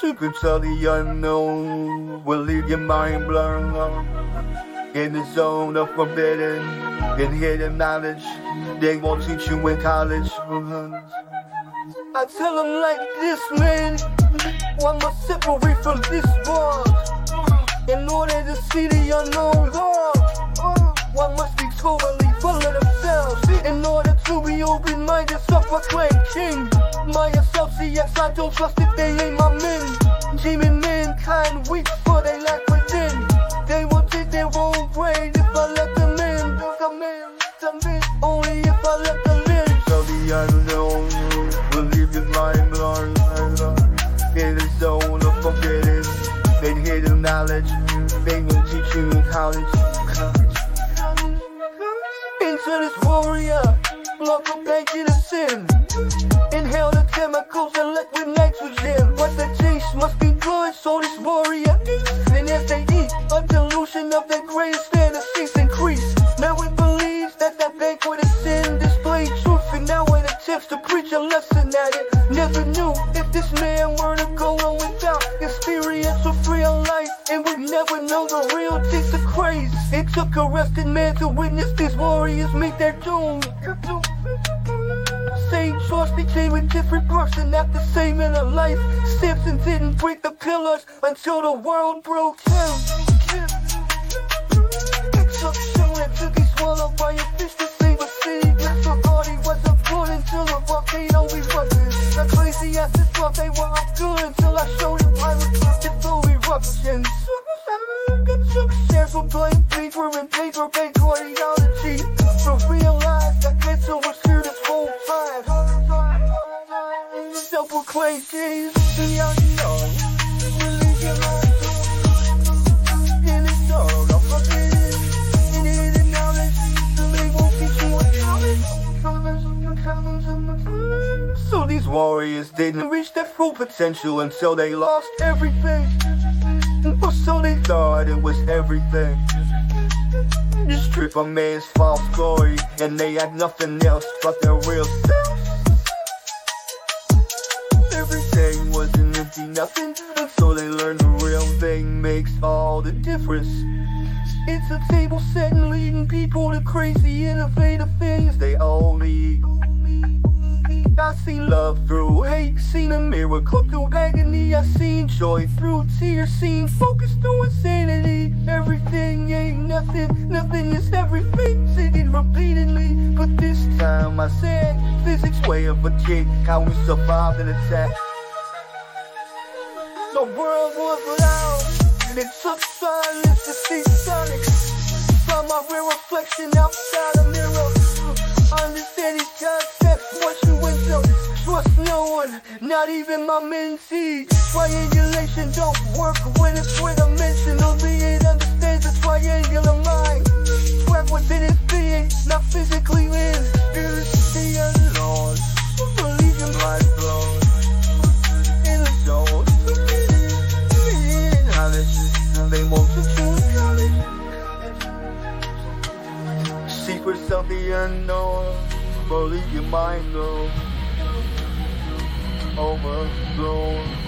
secrets of the unknown will leave your mind blown. In the zone of forbidden and hidden knowledge, they won't teach you in college. I tell them like this, man. One must separate from this world in order to see the unknown God. One must be totally full of themselves in order to be open-minded, self-proclaimed king. Myself, yes, I don't trust if they ain't my men. Demon mankind weak, for they lack within. They will take their own brain if I let them in. Come in, come in, only if I let them in. So the unknown will leave your mind blown. In the zone of forbidden, and hidden knowledge. They will teach you in college. Into this warrior, block a bank in a sin. Inhale the chemicals and liquid nitrogen. But the taste must be good, so this warrior eats. And as they eat, a delusion of their greatest fantasies increase. Now it believes that that banquet is sin, displayed truth, and now it attempts to preach a lesson at it. Never knew if this man were to go on without experience of real life, and would never know the real taste of craze. It took a rested man to witness these warriors meet their doom. Same choice became a different person, not the same in a life. Samson didn't break the pillars until the world broke him. Took children to be swallowed by a fish to save a city. Disregard he wasn't born until the volcano erupted. The crazy asses thought they were up good until I showed them pirates busted through eruptions. Shares were blame paper and paper bank cardiology. So realize that cancer was So these warriors didn't reach their full potential until they lost everything. Or so they thought it was everything. You strip a man's false glory, and they had nothing else but their real selves. An empty nothing, until they learn the real thing makes all the difference. It's a table setting, leading people to crazy, innovative things they only. I seen love through hate, seen a miracle through agony. I seen joy through tears, seen focus through insanity. Everything ain't nothing, nothing is everything. Singing repeatedly, but this time I said physics way of a kid, how we survived an attack. The world was loud, it took silence to see sonic. Saw my real reflection outside a mirror. Understand these concepts, what you went through. Trust no one, not even my mentee. Triangulation don't work when it's three dimensional. Being understands the triangular mind. Trapped within its being, Secrets of the unknown. Believe your mind go overblown.